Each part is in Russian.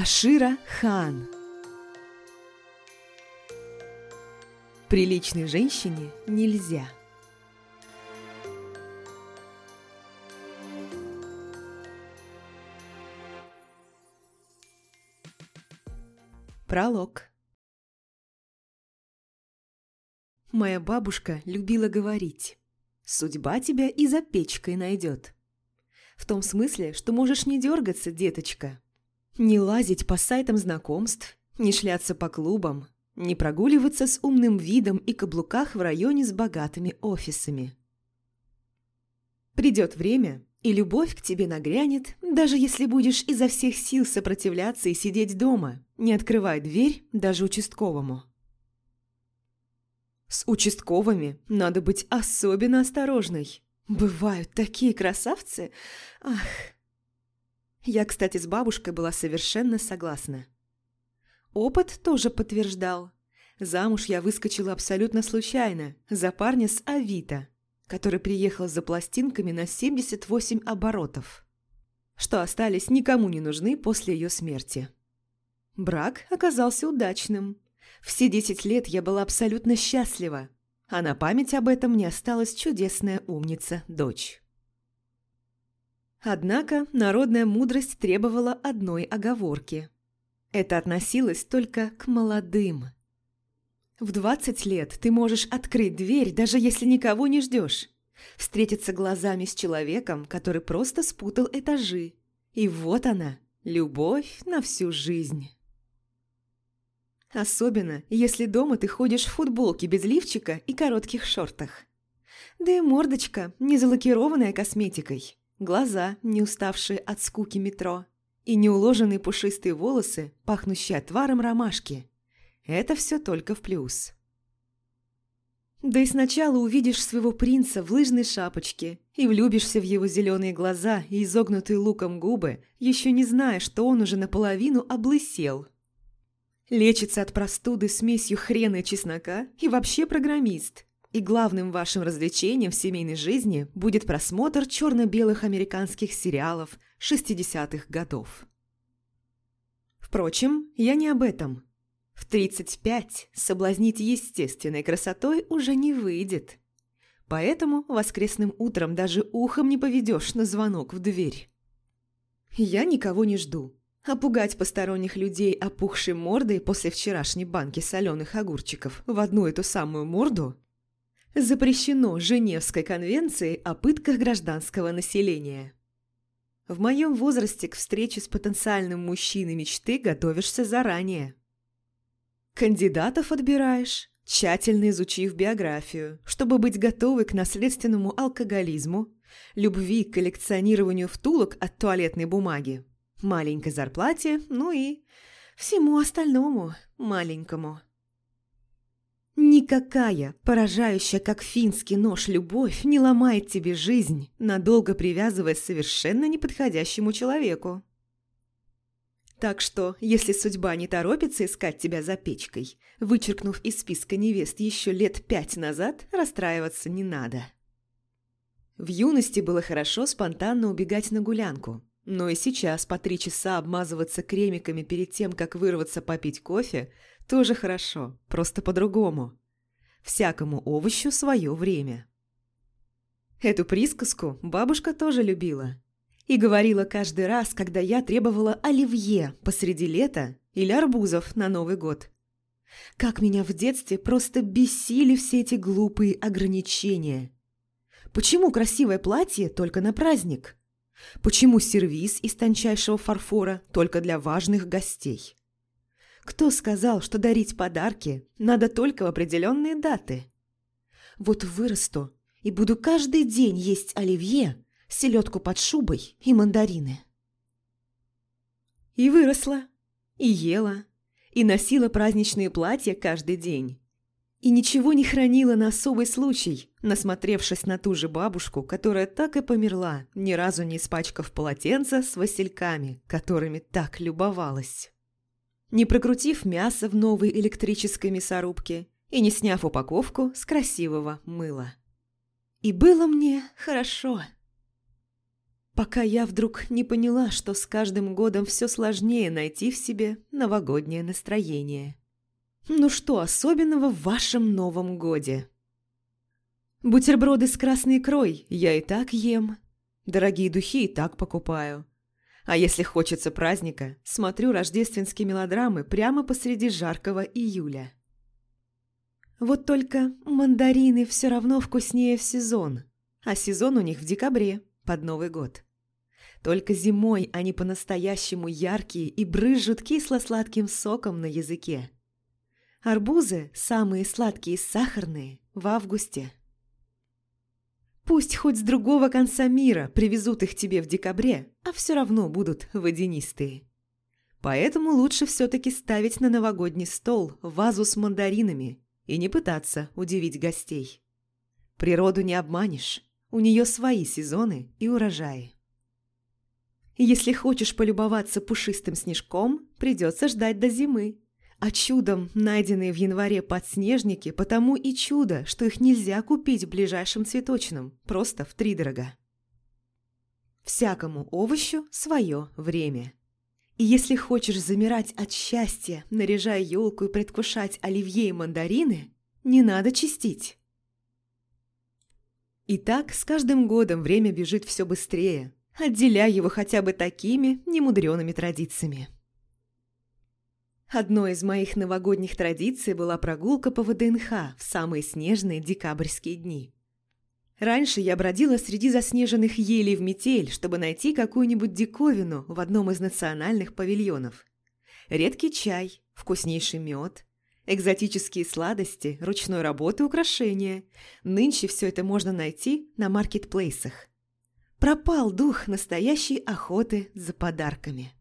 Ашира Хан Приличной женщине нельзя. Пролог Моя бабушка любила говорить «Судьба тебя и за печкой найдет». В том смысле, что можешь не дергаться, деточка. Не лазить по сайтам знакомств, не шляться по клубам, не прогуливаться с умным видом и каблуках в районе с богатыми офисами. Придет время, и любовь к тебе нагрянет, даже если будешь изо всех сил сопротивляться и сидеть дома, не открывая дверь даже участковому. С участковыми надо быть особенно осторожной. Бывают такие красавцы. Ах. Я, кстати, с бабушкой была совершенно согласна. Опыт тоже подтверждал. Замуж я выскочила абсолютно случайно, за парня с Авито, который приехал за пластинками на 78 оборотов, что остались никому не нужны после ее смерти. Брак оказался удачным. Все 10 лет я была абсолютно счастлива, а на память об этом мне осталась чудесная умница-дочь. Однако народная мудрость требовала одной оговорки. Это относилось только к молодым. В 20 лет ты можешь открыть дверь, даже если никого не ждешь, встретиться глазами с человеком, который просто спутал этажи. И вот она, любовь на всю жизнь. Особенно, если дома ты ходишь в футболке без лифчика и коротких шортах. Да и мордочка, не залакированная косметикой, глаза, не уставшие от скуки метро, и неуложенные пушистые волосы, пахнущие отваром ромашки. Это все только в плюс. Да и сначала увидишь своего принца в лыжной шапочке и влюбишься в его зеленые глаза и изогнутые луком губы, еще не зная, что он уже наполовину облысел – Лечится от простуды смесью хрена и чеснока и вообще программист. И главным вашим развлечением в семейной жизни будет просмотр черно-белых американских сериалов 60-х годов. Впрочем, я не об этом. В 35 соблазнить естественной красотой уже не выйдет. Поэтому воскресным утром даже ухом не поведешь на звонок в дверь. Я никого не жду. А пугать посторонних людей опухшей мордой после вчерашней банки соленых огурчиков в одну эту самую морду запрещено Женевской конвенцией о пытках гражданского населения. В моем возрасте к встрече с потенциальным мужчиной мечты готовишься заранее. Кандидатов отбираешь, тщательно изучив биографию, чтобы быть готовой к наследственному алкоголизму, любви к коллекционированию втулок от туалетной бумаги, маленькой зарплате, ну и всему остальному маленькому. Никакая, поражающая как финский нож любовь, не ломает тебе жизнь, надолго привязывая к совершенно неподходящему человеку. Так что, если судьба не торопится искать тебя за печкой, вычеркнув из списка невест еще лет пять назад, расстраиваться не надо. В юности было хорошо спонтанно убегать на гулянку, но и сейчас по три часа обмазываться кремиками перед тем, как вырваться попить кофе, тоже хорошо, просто по-другому. Всякому овощу свое время. Эту присказку бабушка тоже любила. И говорила каждый раз, когда я требовала оливье посреди лета или арбузов на Новый год. Как меня в детстве просто бесили все эти глупые ограничения. Почему красивое платье только на праздник? Почему сервиз из тончайшего фарфора только для важных гостей? Кто сказал, что дарить подарки надо только в определенные даты? Вот вырасту и буду каждый день есть оливье, селедку под шубой и мандарины. И выросла, и ела, и носила праздничные платья каждый день. И ничего не хранила на особый случай, насмотревшись на ту же бабушку, которая так и померла, ни разу не испачкав полотенца с васильками, которыми так любовалась. Не прокрутив мясо в новой электрической мясорубке и не сняв упаковку с красивого мыла. И было мне хорошо. пока я вдруг не поняла, что с каждым годом все сложнее найти в себе новогоднее настроение. Ну что особенного в вашем Новом Годе? Бутерброды с красной икрой я и так ем. Дорогие духи и так покупаю. А если хочется праздника, смотрю рождественские мелодрамы прямо посреди жаркого июля. Вот только мандарины все равно вкуснее в сезон, а сезон у них в декабре, под Новый год. Только зимой они по-настоящему яркие и брызжут кисло-сладким соком на языке. Арбузы, самые сладкие и сахарные, в августе. Пусть хоть с другого конца мира привезут их тебе в декабре, а все равно будут водянистые. Поэтому лучше все-таки ставить на новогодний стол вазу с мандаринами и не пытаться удивить гостей. Природу не обманешь, у нее свои сезоны и урожаи. Если хочешь полюбоваться пушистым снежком, придется ждать до зимы. А чудом найденные в январе подснежники потому и чудо, что их нельзя купить в ближайшем цветочном, просто втридорога. Всякому овощу свое время. И если хочешь замирать от счастья, наряжая елку и предвкушать оливье и мандарины, не надо чистить. И так с каждым годом время бежит все быстрее, отделяя его хотя бы такими немудреными традициями. Одной из моих новогодних традиций была прогулка по ВДНХ в самые снежные декабрьские дни. Раньше я бродила среди заснеженных елей в метель, чтобы найти какую-нибудь диковину в одном из национальных павильонов. Редкий чай, вкуснейший мед, экзотические сладости, ручной работы украшения. Нынче все это можно найти на маркетплейсах. Пропал дух настоящей охоты за подарками.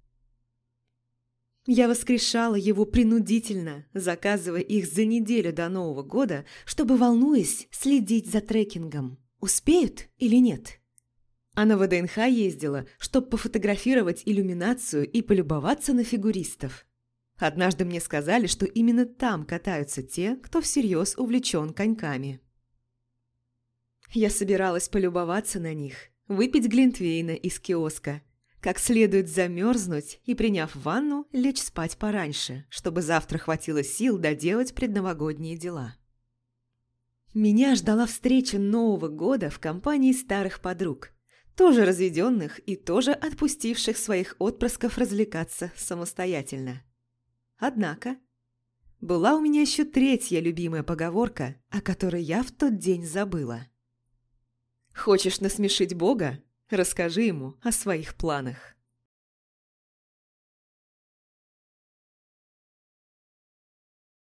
Я воскрешала его принудительно, заказывая их за неделю до Нового года, чтобы, волнуясь, следить за трекингом. Успеют или нет? А на ВДНХ ездила, чтобы пофотографировать иллюминацию и полюбоваться на фигуристов. Однажды мне сказали, что именно там катаются те, кто всерьез увлечен коньками. Я собиралась полюбоваться на них, выпить глинтвейна из киоска – как следует замерзнуть и, приняв ванну, лечь спать пораньше, чтобы завтра хватило сил доделать предновогодние дела. Меня ждала встреча Нового года в компании старых подруг, тоже разведенных и тоже отпустивших своих отпрысков развлекаться самостоятельно. Однако, была у меня еще третья любимая поговорка, о которой я в тот день забыла. «Хочешь насмешить Бога? Расскажи ему о своих планах.